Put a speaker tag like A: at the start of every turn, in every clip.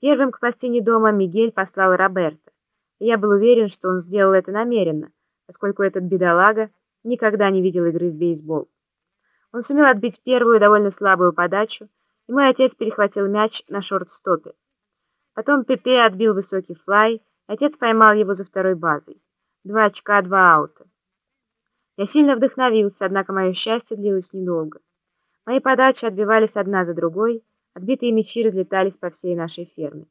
A: Первым к пластине дома Мигель послал Роберта, я был уверен, что он сделал это намеренно, поскольку этот бедолага никогда не видел игры в бейсбол. Он сумел отбить первую довольно слабую подачу, и мой отец перехватил мяч на шорт-стопе. Потом Пепе отбил высокий флай, отец поймал его за второй базой. Два очка, два аута. Я сильно вдохновился, однако мое счастье длилось недолго. Мои подачи отбивались одна за другой, отбитые мячи разлетались по всей нашей ферме.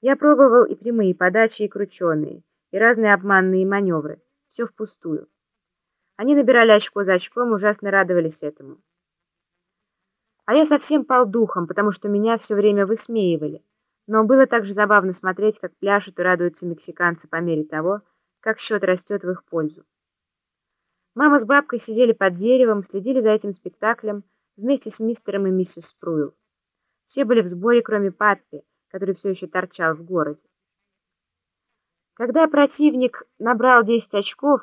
A: Я пробовал и прямые подачи, и крученые, и разные обманные маневры, все впустую. Они набирали очко за очком, ужасно радовались этому. А я совсем пал духом, потому что меня все время высмеивали. Но было также забавно смотреть, как пляшут и радуются мексиканцы по мере того, как счет растет в их пользу. Мама с бабкой сидели под деревом, следили за этим спектаклем вместе с мистером и миссис Спруил. Все были в сборе, кроме Паппи, который все еще торчал в городе. Когда противник набрал 10 очков,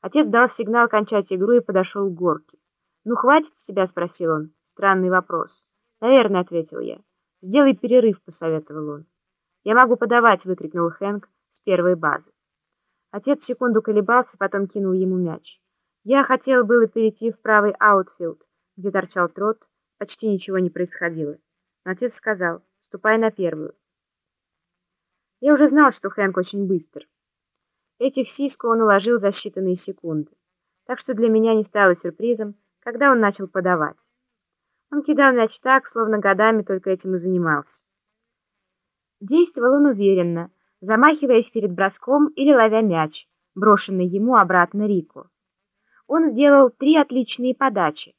A: отец дал сигнал кончать игру и подошел к горке. «Ну, хватит с себя?» — спросил он. Странный вопрос. «Наверное», — ответил я. «Сделай перерыв», — посоветовал он. «Я могу подавать», — выкрикнул Хэнк с первой базы. Отец секунду колебался, потом кинул ему мяч. Я хотел было перейти в правый аутфилд, где торчал трот, почти ничего не происходило. Но отец сказал, ступай на первую. Я уже знал, что Хэнк очень быстр. Этих сиску он уложил за считанные секунды, так что для меня не стало сюрпризом, когда он начал подавать. Он кидал мяч так, словно годами только этим и занимался. Действовал он уверенно, замахиваясь перед броском или ловя мяч, брошенный ему обратно Рику. Он сделал три отличные подачи,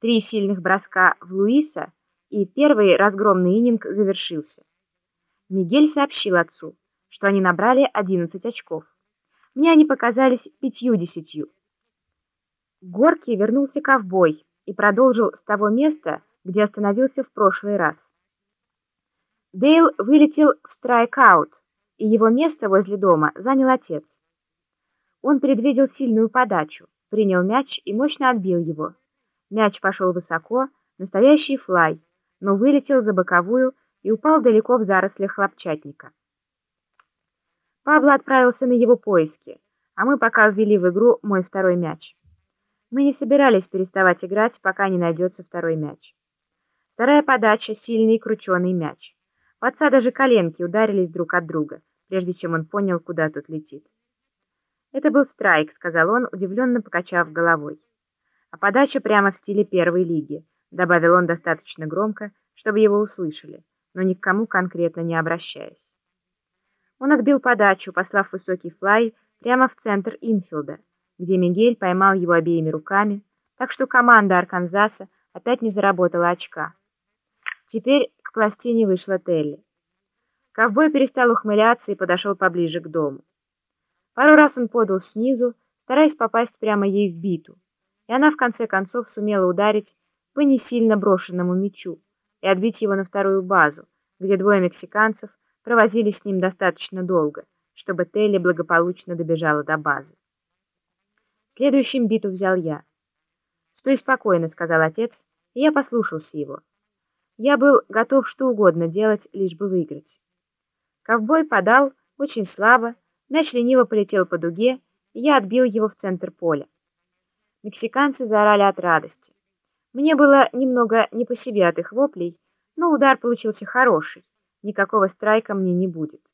A: три сильных броска в Луиса, и первый разгромный ининг завершился. Мигель сообщил отцу, что они набрали 11 очков. Мне они показались пятью-десятью. К горке вернулся ковбой и продолжил с того места, где остановился в прошлый раз. Дейл вылетел в страйкаут, и его место возле дома занял отец. Он предвидел сильную подачу, принял мяч и мощно отбил его. Мяч пошел высоко, настоящий флай, но вылетел за боковую и упал далеко в зарослях хлопчатника. Пабло отправился на его поиски, а мы пока ввели в игру мой второй мяч. Мы не собирались переставать играть, пока не найдется второй мяч. Вторая подача — сильный крученый мяч. У отца даже коленки ударились друг от друга, прежде чем он понял, куда тут летит. «Это был страйк», — сказал он, удивленно покачав головой. «А подача прямо в стиле первой лиги», — добавил он достаточно громко, чтобы его услышали, но ни к кому конкретно не обращаясь. Он отбил подачу, послав высокий флай прямо в центр инфилда, где Мигель поймал его обеими руками, так что команда Арканзаса опять не заработала очка. Теперь пластине вышла Телли. Ковбой перестал ухмыляться и подошел поближе к дому. Пару раз он подал снизу, стараясь попасть прямо ей в биту, и она в конце концов сумела ударить по несильно брошенному мячу и отбить его на вторую базу, где двое мексиканцев провозились с ним достаточно долго, чтобы Телли благополучно добежала до базы. Следующим биту взял я. «Стой спокойно», — сказал отец, и я послушался его. Я был готов что угодно делать, лишь бы выиграть. Ковбой подал очень слабо, мяч лениво полетел по дуге, и я отбил его в центр поля. Мексиканцы заорали от радости. Мне было немного не по себе от их воплей, но удар получился хороший, никакого страйка мне не будет.